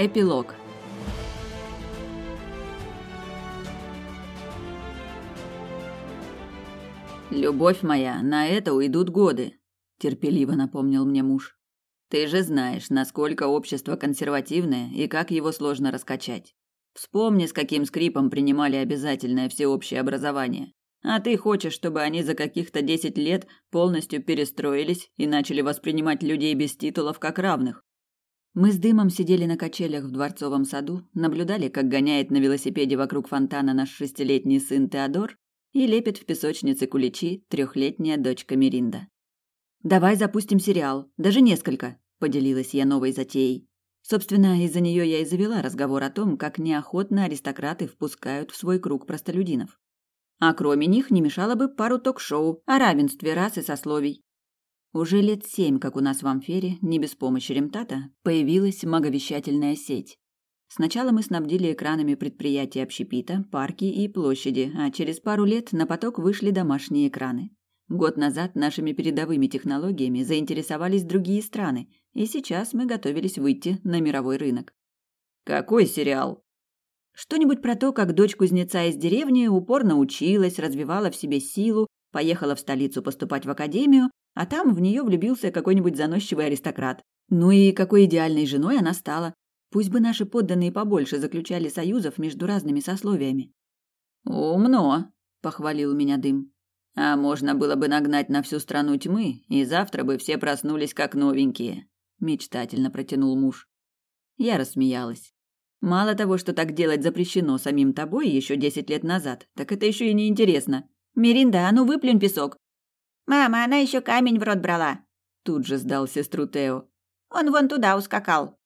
Эпилог. Любовь моя, на это уйдут годы, терпеливо напомнил мне муж. Ты же знаешь, насколько общество консервативное и как его сложно раскачать. Вспомни, с каким скрипом принимали обязательное всеобщее образование. А ты хочешь, чтобы они за каких-то десять лет полностью перестроились и начали воспринимать людей без титулов как равных. Мы с дымом сидели на качелях в дворцовом саду, наблюдали, как гоняет на велосипеде вокруг фонтана наш шестилетний сын Теодор и лепит в песочнице куличи трехлетняя дочка Миринда. «Давай запустим сериал, даже несколько», – поделилась я новой затеей. Собственно, из-за нее я и завела разговор о том, как неохотно аристократы впускают в свой круг простолюдинов. А кроме них не мешало бы пару ток-шоу о равенстве рас и сословий. Уже лет семь, как у нас в Амфере, не без помощи Ремтата, появилась маговещательная сеть. Сначала мы снабдили экранами предприятия общепита, парки и площади, а через пару лет на поток вышли домашние экраны. Год назад нашими передовыми технологиями заинтересовались другие страны, и сейчас мы готовились выйти на мировой рынок. «Какой сериал?» Что-нибудь про то, как дочь кузнеца из деревни упорно училась, развивала в себе силу, поехала в столицу поступать в академию, а там в нее влюбился какой-нибудь заносчивый аристократ. Ну и какой идеальной женой она стала. Пусть бы наши подданные побольше заключали союзов между разными сословиями. «Умно», — похвалил меня дым. «А можно было бы нагнать на всю страну тьмы, и завтра бы все проснулись как новенькие», — мечтательно протянул муж. Я рассмеялась. Мало того, что так делать запрещено самим тобой еще десять лет назад, так это еще и неинтересно. Миринда, а ну выплюнь песок. «Мама, она еще камень в рот брала!» Тут же сдал сестру Тео. «Он вон туда ускакал!»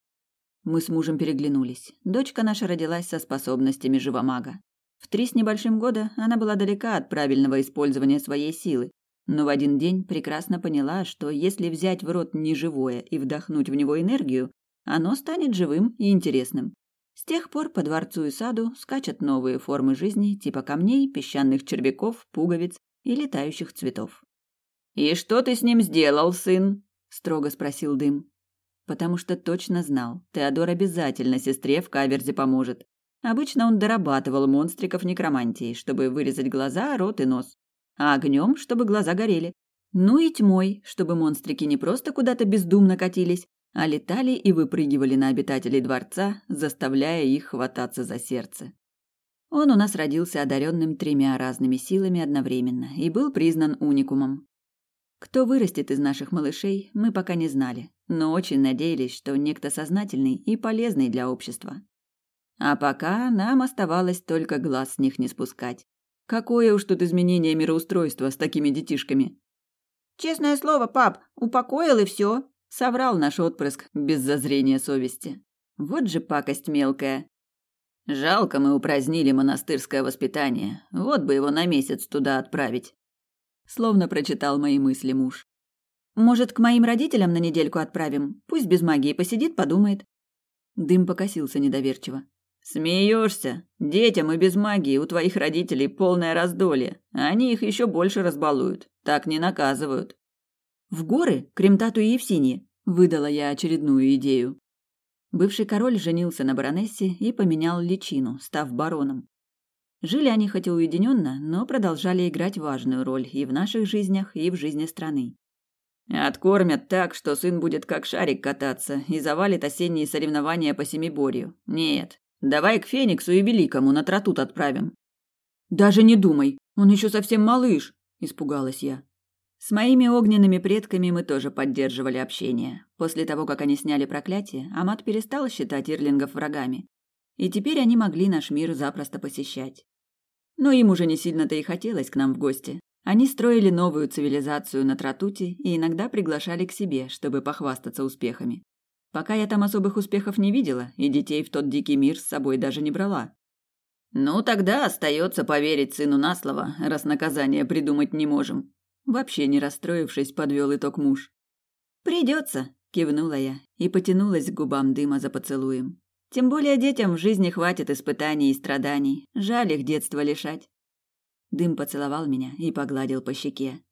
Мы с мужем переглянулись. Дочка наша родилась со способностями живомага. В три с небольшим года она была далека от правильного использования своей силы, но в один день прекрасно поняла, что если взять в рот неживое и вдохнуть в него энергию, оно станет живым и интересным. С тех пор по дворцу и саду скачут новые формы жизни типа камней, песчаных червяков, пуговиц и летающих цветов. «И что ты с ним сделал, сын?» – строго спросил Дым. Потому что точно знал, Теодор обязательно сестре в каверзе поможет. Обычно он дорабатывал монстриков некромантии, чтобы вырезать глаза, рот и нос. А огнем, чтобы глаза горели. Ну и тьмой, чтобы монстрики не просто куда-то бездумно катились, а летали и выпрыгивали на обитателей дворца, заставляя их хвататься за сердце. Он у нас родился одаренным тремя разными силами одновременно и был признан уникумом. Кто вырастет из наших малышей, мы пока не знали, но очень надеялись, что некто сознательный и полезный для общества. А пока нам оставалось только глаз с них не спускать. Какое уж тут изменение мироустройства с такими детишками. Честное слово, пап, упокоил и все, соврал наш отпрыск без зазрения совести. Вот же пакость мелкая. Жалко мы упразднили монастырское воспитание. Вот бы его на месяц туда отправить словно прочитал мои мысли муж. Может, к моим родителям на недельку отправим? Пусть без магии посидит, подумает. Дым покосился недоверчиво. Смеешься? Детям и без магии у твоих родителей полное раздолье. Они их еще больше разбалуют. Так не наказывают. В горы, к Ремтату и Евсинье, выдала я очередную идею. Бывший король женился на баронессе и поменял личину, став бароном. Жили они хоть и уединенно, но продолжали играть важную роль и в наших жизнях, и в жизни страны. Откормят так, что сын будет как шарик кататься и завалит осенние соревнования по семиборью. Нет, давай к Фениксу и Великому на тротут отправим. Даже не думай, он еще совсем малыш, испугалась я. С моими огненными предками мы тоже поддерживали общение. После того, как они сняли проклятие, Амат перестал считать ирлингов врагами. И теперь они могли наш мир запросто посещать. Но им уже не сильно-то и хотелось к нам в гости. Они строили новую цивилизацию на Тратуте и иногда приглашали к себе, чтобы похвастаться успехами. Пока я там особых успехов не видела, и детей в тот дикий мир с собой даже не брала. Ну, тогда остается поверить сыну на слово, раз наказание придумать не можем. Вообще не расстроившись, подвел итог муж. Придется, кивнула я и потянулась к губам дыма за поцелуем. Тем более детям в жизни хватит испытаний и страданий. Жаль их детства лишать. Дым поцеловал меня и погладил по щеке.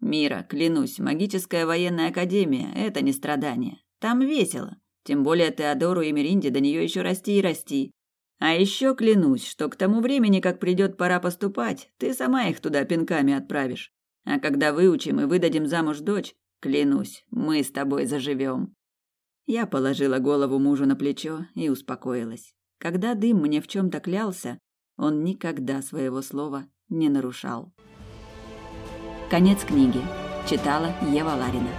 Мира, клянусь, магическая военная академия – это не страдание. Там весело. Тем более Теодору и Меринде до нее еще расти и расти. А еще клянусь, что к тому времени, как придет пора поступать, ты сама их туда пинками отправишь. А когда выучим и выдадим замуж дочь, клянусь, мы с тобой заживем. Я положила голову мужу на плечо и успокоилась. Когда дым мне в чем-то клялся, он никогда своего слова не нарушал. Конец книги. Читала Ева Ларина.